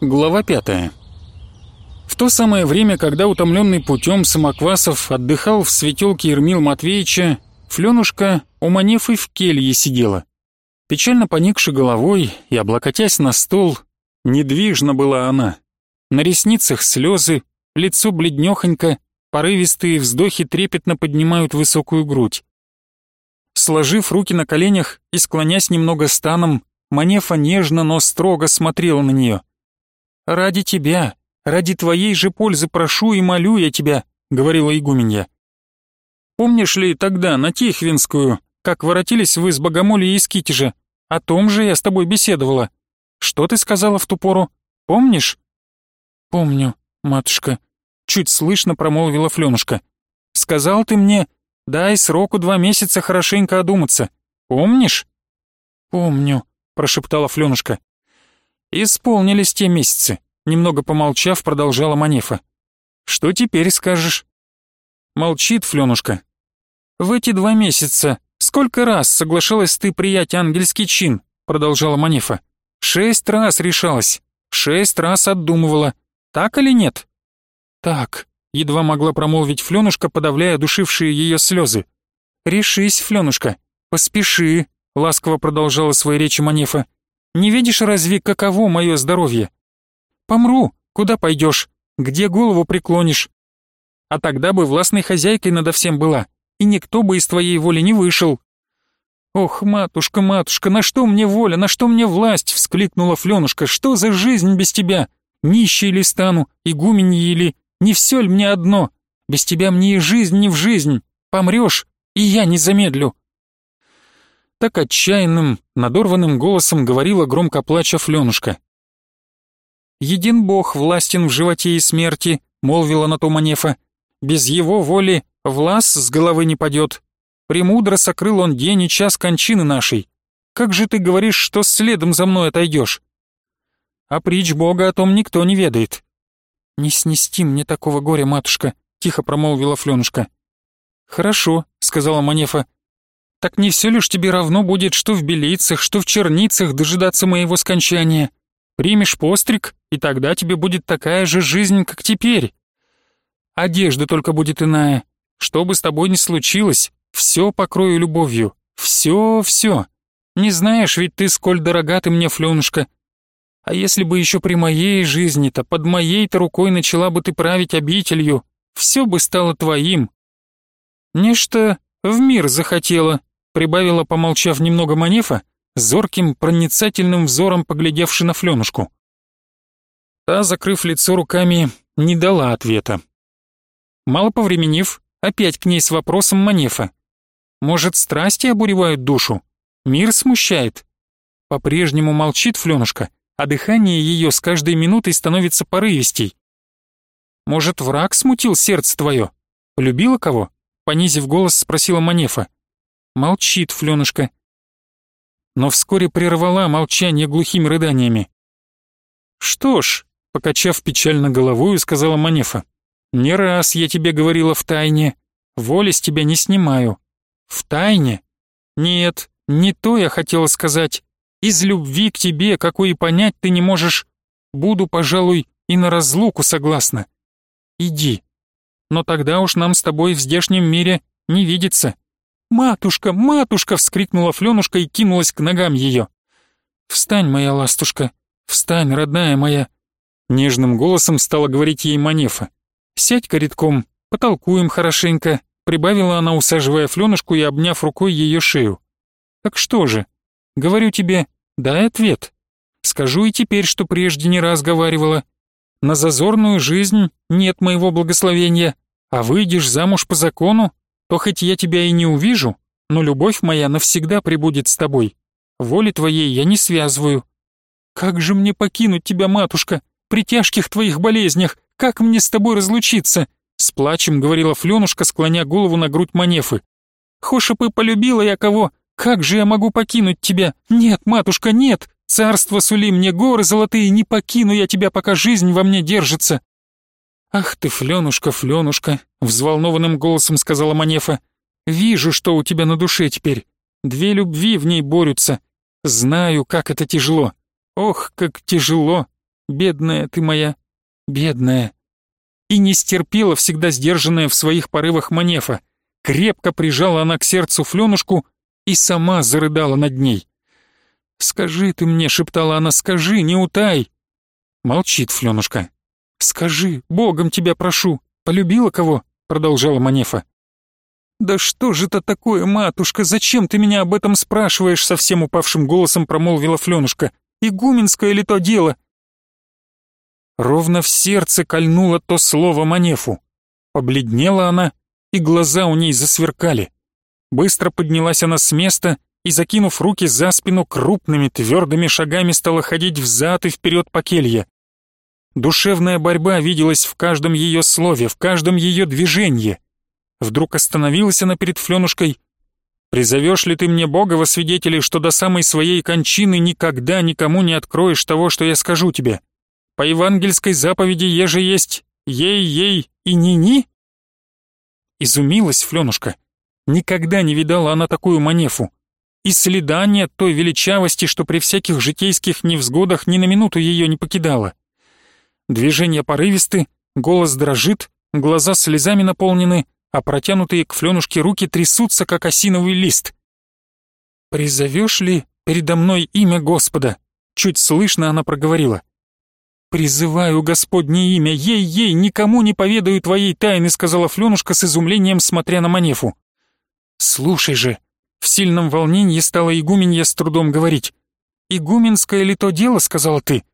Глава пятая. В то самое время, когда утомленный путем Самоквасов отдыхал в светелке Ермил Матвеевича, Фленушка у Манефы в келье сидела. Печально поникши головой и облокотясь на стол, недвижна была она. На ресницах слезы, лицо бледнёхонько, порывистые вздохи трепетно поднимают высокую грудь. Сложив руки на коленях и склонясь немного станом, Манефа нежно, но строго смотрела на нее. «Ради тебя, ради твоей же пользы прошу и молю я тебя», — говорила игуменья. «Помнишь ли тогда, на Тихвинскую, как воротились вы с Богомолья и Скитежа? О том же я с тобой беседовала. Что ты сказала в ту пору? Помнишь?» «Помню, матушка», — чуть слышно промолвила Флёнушка. «Сказал ты мне, дай сроку два месяца хорошенько одуматься. Помнишь?» «Помню», — прошептала Флёнушка. «Исполнились те месяцы», — немного помолчав, продолжала Манефа. «Что теперь скажешь?» Молчит Флёнушка. «В эти два месяца сколько раз соглашалась ты приять ангельский чин?» — продолжала Манефа. «Шесть раз решалась, шесть раз отдумывала. Так или нет?» «Так», — едва могла промолвить Флёнушка, подавляя душившие ее слезы. «Решись, Флёнушка, поспеши», — ласково продолжала свои речи Манефа. Не видишь разве, каково мое здоровье? Помру, куда пойдешь, где голову преклонишь? А тогда бы властной хозяйкой надо всем была, и никто бы из твоей воли не вышел. Ох, матушка, матушка, на что мне воля, на что мне власть? вскликнула Фленушка. Что за жизнь без тебя? Нищей ли стану, игуменьей или? Не все ли мне одно? Без тебя мне и жизнь не в жизнь. Помрешь, и я не замедлю так отчаянным, надорванным голосом говорила громко плача Флёнушка. «Един Бог властен в животе и смерти», — молвила на то Манефа. «Без его воли влас с головы не падет. Премудро сокрыл он день и час кончины нашей. Как же ты говоришь, что следом за мной отойдешь?» «А притч Бога о том никто не ведает». «Не снести мне такого горя, матушка», — тихо промолвила Флёнушка. «Хорошо», — сказала Манефа. Так не все лишь тебе равно будет, что в белицах, что в черницах дожидаться моего скончания. Примешь постриг, и тогда тебе будет такая же жизнь, как теперь. Одежда только будет иная. Что бы с тобой ни случилось, все покрою любовью. Все, все. Не знаешь ведь ты, сколь дорога ты мне, Флёнушка. А если бы еще при моей жизни-то, под моей-то рукой начала бы ты править обителью, все бы стало твоим. Нечто в мир захотела, прибавила, помолчав немного Манефа, зорким, проницательным взором поглядевши на Флёнушку. Та, закрыв лицо руками, не дала ответа. Мало повременив, опять к ней с вопросом Манефа. Может, страсти обуревают душу? Мир смущает? По-прежнему молчит Флёнушка, а дыхание ее с каждой минутой становится порывистей. Может, враг смутил сердце твое? Полюбила кого? Понизив голос, спросила Манефа. Молчит Флёнушка. Но вскоре прервала молчание глухими рыданиями. «Что ж», — покачав печально головою, сказала Манефа, «не раз я тебе говорила в тайне, воли с тебя не снимаю». «В тайне?» «Нет, не то я хотела сказать. Из любви к тебе, какой и понять ты не можешь, буду, пожалуй, и на разлуку согласна. Иди. Но тогда уж нам с тобой в здешнем мире не видится. «Матушка, матушка!» — вскрикнула Флёнушка и кинулась к ногам ее. «Встань, моя ластушка, встань, родная моя!» Нежным голосом стала говорить ей Манефа. «Сядь коридком, потолкуем хорошенько», — прибавила она, усаживая Флёнушку и обняв рукой ее шею. «Так что же? Говорю тебе, дай ответ. Скажу и теперь, что прежде не раз говаривала. На зазорную жизнь нет моего благословения, а выйдешь замуж по закону, то хоть я тебя и не увижу, но любовь моя навсегда пребудет с тобой. Воли твоей я не связываю. Как же мне покинуть тебя, матушка, при тяжких твоих болезнях? Как мне с тобой разлучиться?» С плачем говорила Флёнушка, склоня голову на грудь Манефы. «Хошипы полюбила я кого? Как же я могу покинуть тебя? Нет, матушка, нет! Царство сули мне горы золотые, не покину я тебя, пока жизнь во мне держится. «Ах ты, Флёнушка, Флёнушка!» — взволнованным голосом сказала Манефа. «Вижу, что у тебя на душе теперь. Две любви в ней борются. Знаю, как это тяжело. Ох, как тяжело. бедная ты моя, бедная. И не стерпела всегда сдержанная в своих порывах Манефа. Крепко прижала она к сердцу Фленушку и сама зарыдала над ней. «Скажи ты мне», — шептала она, — «скажи, не утай». Молчит Фленушка. «Скажи, Богом тебя прошу, полюбила кого?» — продолжала Манефа. «Да что же это такое, матушка, зачем ты меня об этом спрашиваешь?» Совсем упавшим голосом промолвила Фленушка. «Игуменское ли то дело?» Ровно в сердце кольнуло то слово Манефу. Побледнела она, и глаза у ней засверкали. Быстро поднялась она с места и, закинув руки за спину, крупными твердыми шагами стала ходить взад и вперед по келье. Душевная борьба виделась в каждом ее слове, в каждом ее движении. Вдруг остановилась она перед Фленушкой. «Призовешь ли ты мне Бога во свидетели, что до самой своей кончины никогда никому не откроешь того, что я скажу тебе? По евангельской заповеди еже есть «ей-ей» и «ни-ни»?» Изумилась Фленушка. Никогда не видала она такую манефу. И следа нет той величавости, что при всяких житейских невзгодах ни на минуту ее не покидала. Движения порывисты, голос дрожит, глаза слезами наполнены — а протянутые к Фленушке руки трясутся, как осиновый лист. «Призовешь ли передо мной имя Господа?» Чуть слышно она проговорила. «Призываю Господне имя, ей-ей, никому не поведаю твоей тайны», сказала Фленушка с изумлением, смотря на Манефу. «Слушай же», в сильном волнении стала игуменья с трудом говорить. «Игуменское ли то дело?» — сказала ты.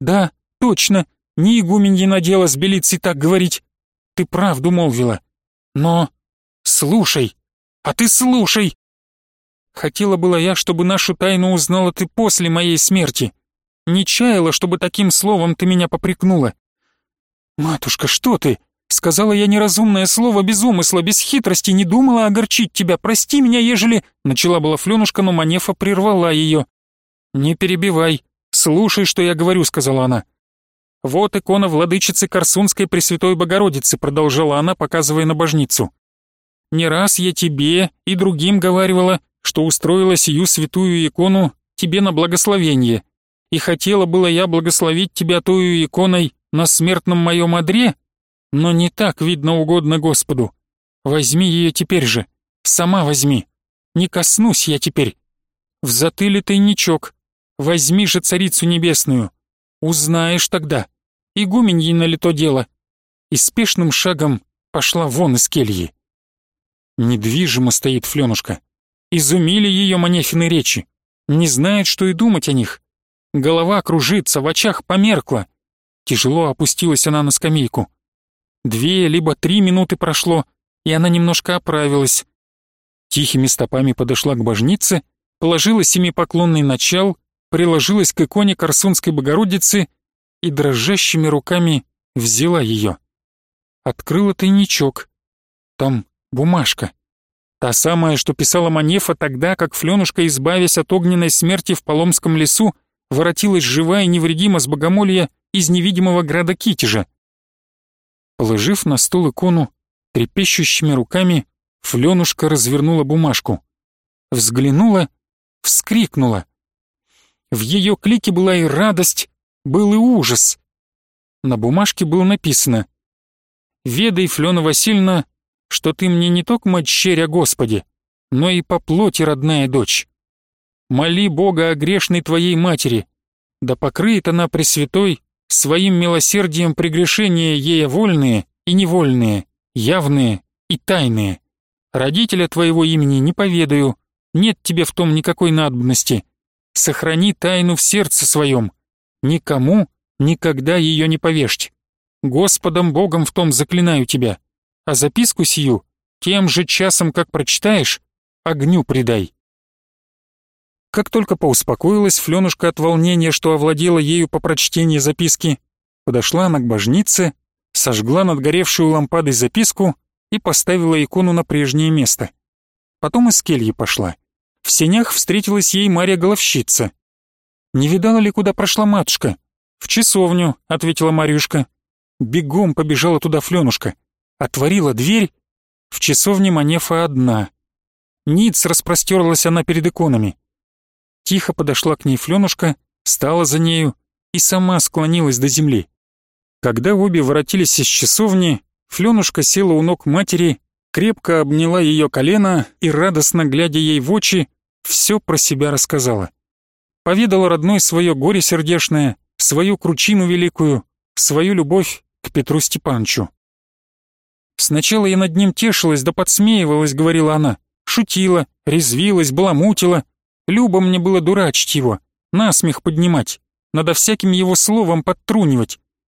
«Да, точно, не игуменье дело с белицей так говорить. Ты правду молвила. Но... Слушай! А ты слушай! Хотела была я, чтобы нашу тайну узнала ты после моей смерти. Не чаяла, чтобы таким словом ты меня попрекнула. Матушка, что ты? Сказала я неразумное слово без умысла, без хитрости, не думала огорчить тебя. Прости меня, ежели... Начала была Фленушка, но Манефа прервала ее. Не перебивай. Слушай, что я говорю, сказала она. «Вот икона владычицы Корсунской Пресвятой Богородицы», продолжала она, показывая на божницу. «Не раз я тебе и другим говаривала, что устроила сию святую икону тебе на благословение, и хотела было я благословить тебя тою иконой на смертном моем одре, но не так, видно, угодно Господу. Возьми ее теперь же, сама возьми. Не коснусь я теперь. В затыле тайничок. Возьми же царицу небесную. Узнаешь тогда, игуменьино ли то дело, и спешным шагом пошла вон из кельи. Недвижимо стоит Фленушка. Изумили ее Манефины речи. Не знает, что и думать о них. Голова кружится, в очах померкла. Тяжело опустилась она на скамейку. Две либо три минуты прошло, и она немножко оправилась. Тихими стопами подошла к божнице, положила семипоклонный начал, приложилась к иконе Корсунской Богородицы и дрожащими руками взяла ее. Открыла тайничок. Там бумажка. Та самая, что писала Манефа тогда, как Фленушка, избавясь от огненной смерти в Поломском лесу, воротилась живая и невредима с богомолья из невидимого града Китежа. Положив на стол икону, трепещущими руками, Фленушка развернула бумажку. Взглянула, вскрикнула. В ее клике была и радость, был и ужас. На бумажке было написано «Ведай, Флена Васильевна, что ты мне не только мать щеря Господи, но и по плоти родная дочь. Моли Бога о грешной твоей матери, да покрыет она Пресвятой своим милосердием прегрешения ей вольные и невольные, явные и тайные. Родителя твоего имени не поведаю, нет тебе в том никакой надобности. Сохрани тайну в сердце своем, Никому никогда ее не повешьте. Господом Богом в том заклинаю тебя. А записку сию тем же часом, как прочитаешь, огню предай. Как только поуспокоилась Фленушка от волнения, что овладела ею по прочтении записки, подошла она к божнице, сожгла над горевшую лампадой записку и поставила икону на прежнее место. Потом из кельи пошла. В сенях встретилась ей Марья Головщица. «Не видала ли, куда прошла матушка?» «В часовню», — ответила Марюшка. Бегом побежала туда Фленушка. Отворила дверь. В часовне Манефа одна. Ниц распростерлась она перед иконами. Тихо подошла к ней Фленушка, стала за нею и сама склонилась до земли. Когда обе воротились из часовни, Фленушка села у ног матери, крепко обняла ее колено и, радостно глядя ей в очи, все про себя рассказала. Поведала родной свое горе сердешное, свою кручину великую, свою любовь к Петру Степанчу. «Сначала я над ним тешилась да подсмеивалась», — говорила она, шутила, резвилась, баламутила. Любо мне было дурачить его, насмех поднимать, надо всяким его словом подтрунивать.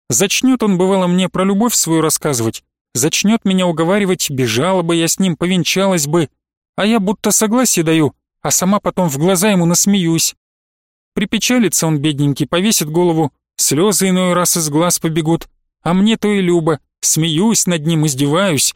Зачнет он, бывало, мне про любовь свою рассказывать, зачнет меня уговаривать, бежала бы я с ним, повенчалась бы, а я будто согласие даю, а сама потом в глаза ему насмеюсь. Припечалится он, бедненький, повесит голову, слезы иной раз из глаз побегут, а мне то и любо, смеюсь над ним, издеваюсь.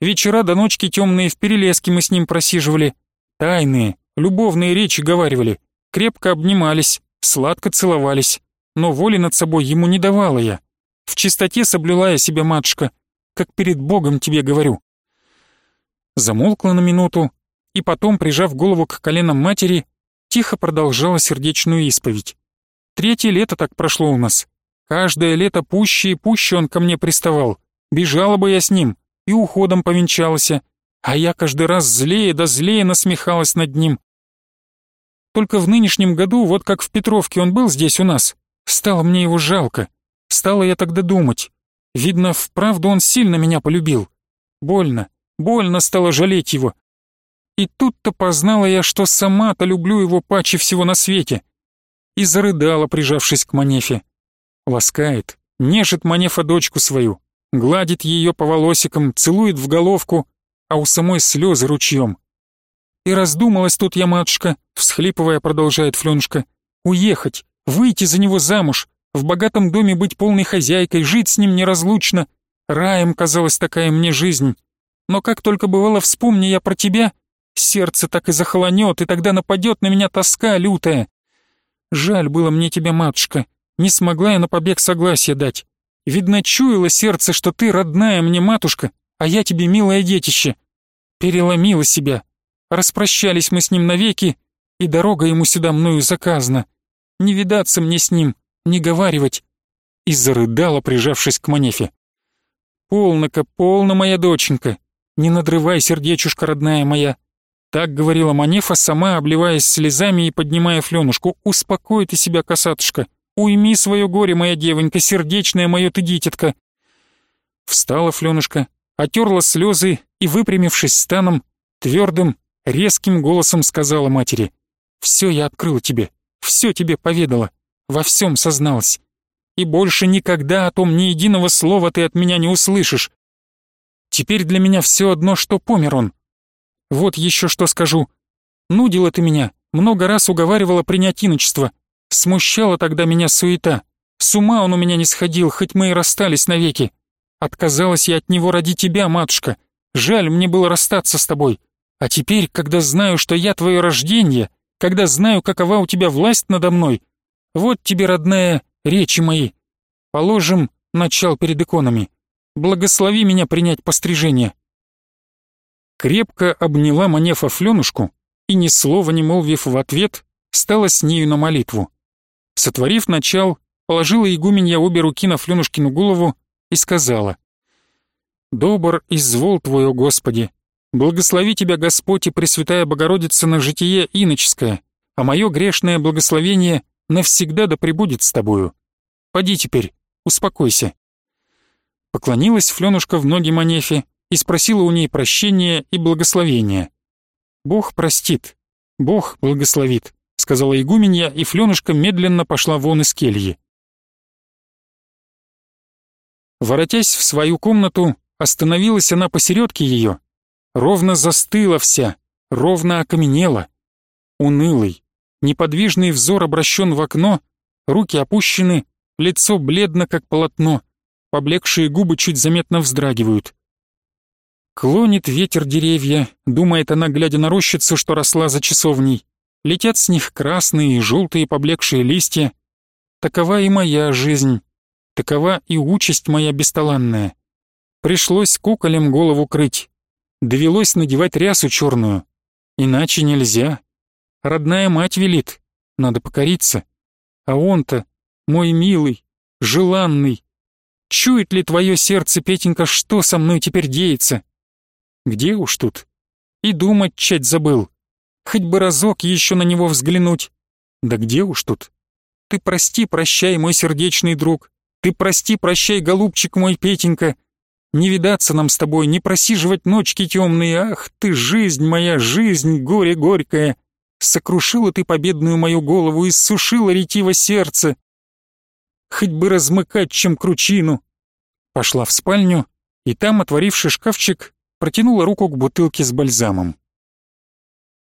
Вечера до ночки темные в перелеске мы с ним просиживали, тайные, любовные речи говаривали, крепко обнимались, сладко целовались но воли над собой ему не давала я. В чистоте соблюла я себя, матушка, как перед Богом тебе говорю. Замолкла на минуту и потом, прижав голову к коленам матери, тихо продолжала сердечную исповедь. Третье лето так прошло у нас. Каждое лето пуще и пуще он ко мне приставал. Бежала бы я с ним и уходом повенчалась, а я каждый раз злее да злее насмехалась над ним. Только в нынешнем году, вот как в Петровке он был здесь у нас, Стало мне его жалко. Стала я тогда думать. Видно, вправду он сильно меня полюбил. Больно, больно стало жалеть его. И тут-то познала я, что сама-то люблю его паче всего на свете. И зарыдала, прижавшись к Манефе. Ласкает, нежит Манефа дочку свою, гладит ее по волосикам, целует в головку, а у самой слезы ручьем. И раздумалась тут я, матушка, всхлипывая, продолжает Флёнушка, уехать, Выйти за него замуж, в богатом доме быть полной хозяйкой, жить с ним неразлучно. Раем казалась такая мне жизнь. Но как только бывало вспомни я про тебя, сердце так и захолонет, и тогда нападет на меня тоска лютая. Жаль было мне тебя, матушка, не смогла я на побег согласия дать. Видно, чуяло сердце, что ты родная мне матушка, а я тебе милое детище. Переломила себя. Распрощались мы с ним навеки, и дорога ему сюда мною заказана не видаться мне с ним, не говаривать!» И зарыдала, прижавшись к Манефе. «Полно-ка, полно, моя доченька! Не надрывай, сердечушка родная моя!» Так говорила Манефа, сама обливаясь слезами и поднимая Флёнушку. «Успокой ты себя, косатушка! Уйми свое горе, моя девонька, сердечная моя ты дитятка!» Встала Флёнушка, отерла слезы и, выпрямившись станом, твердым, резким голосом сказала матери. «Все я открыла тебе все тебе поведала, во всем созналась. И больше никогда о том ни единого слова ты от меня не услышишь. Теперь для меня все одно, что помер он. Вот еще что скажу. Нудила ты меня, много раз уговаривала принять иночество. Смущала тогда меня суета. С ума он у меня не сходил, хоть мы и расстались навеки. Отказалась я от него ради тебя, матушка. Жаль мне было расстаться с тобой. А теперь, когда знаю, что я твое рождение, когда знаю, какова у тебя власть надо мной. Вот тебе, родная, речи мои. Положим, начал перед иконами. Благослови меня принять пострижение». Крепко обняла Манефа Флёнушку и, ни слова не молвив в ответ, стала с нею на молитву. Сотворив начал, положила игуменья обе руки на Флёнушкину голову и сказала «Добр извол Твой, о Господи, Благослови тебя, Господь и Пресвятая Богородица, на житие иноческое, а мое грешное благословение навсегда да пребудет с тобою. Поди теперь, успокойся». Поклонилась Флёнушка в ноги Манефе и спросила у ней прощения и благословения. «Бог простит, Бог благословит», — сказала игуменья, и Флёнушка медленно пошла вон из кельи. Воротясь в свою комнату, остановилась она посередке ее ровно застыла вся, ровно окаменела. Унылый, неподвижный взор обращен в окно, руки опущены, лицо бледно, как полотно, поблекшие губы чуть заметно вздрагивают. Клонит ветер деревья, думает она, глядя на рощицу, что росла за часовней. Летят с них красные и желтые поблекшие листья. Такова и моя жизнь, такова и участь моя бесталанная. Пришлось куколем голову крыть, Довелось надевать рясу черную. Иначе нельзя. Родная мать велит. Надо покориться. А он-то, мой милый, желанный. Чует ли твое сердце, Петенька, что со мной теперь деется? Где уж тут? И думать чать забыл. Хоть бы разок еще на него взглянуть. Да где уж тут? Ты прости, прощай, мой сердечный друг. Ты прости, прощай, голубчик мой Петенька. Не видаться нам с тобой, не просиживать ночки темные. Ах ты, жизнь моя, жизнь, горе горькое. Сокрушила ты победную мою голову, и иссушила ретиво сердце. Хоть бы размыкать, чем кручину. Пошла в спальню, и там, отворивший шкафчик, протянула руку к бутылке с бальзамом.